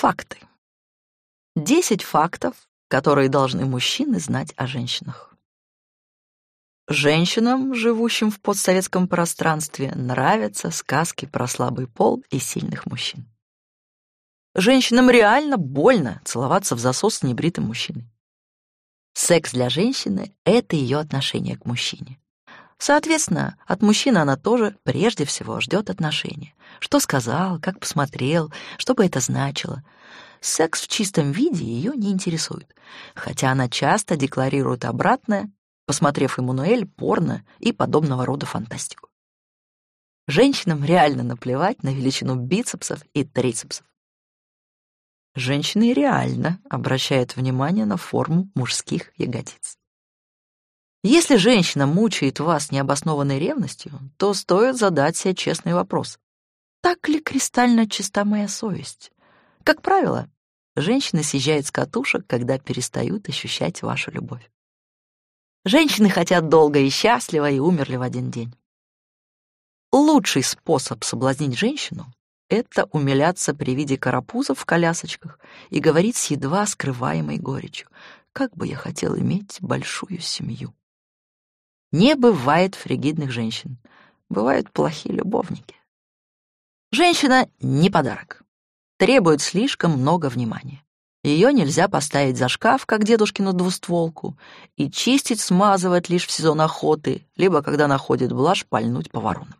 Факты. Десять фактов, которые должны мужчины знать о женщинах. Женщинам, живущим в постсоветском пространстве, нравятся сказки про слабый пол и сильных мужчин. Женщинам реально больно целоваться в засос с небритым мужчиной. Секс для женщины — это ее отношение к мужчине. Соответственно, от мужчины она тоже прежде всего ждет отношения. Что сказал, как посмотрел, что бы это значило. Секс в чистом виде ее не интересует, хотя она часто декларирует обратное, посмотрев Эммануэль, порно и подобного рода фантастику. Женщинам реально наплевать на величину бицепсов и трицепсов. Женщины реально обращают внимание на форму мужских ягодиц. Если женщина мучает вас необоснованной ревностью, то стоит задать себе честный вопрос. Так ли кристально чиста моя совесть? Как правило, женщины съезжают с катушек, когда перестают ощущать вашу любовь. Женщины хотят долго и счастливо и умерли в один день. Лучший способ соблазнить женщину — это умиляться при виде карапузов в колясочках и говорить с едва скрываемой горечью. Как бы я хотел иметь большую семью. Не бывает фригидных женщин. Бывают плохие любовники. Женщина — не подарок. Требует слишком много внимания. Ее нельзя поставить за шкаф, как дедушкину двустволку, и чистить, смазывать лишь в сезон охоты, либо когда находит блажь пальнуть по воронам.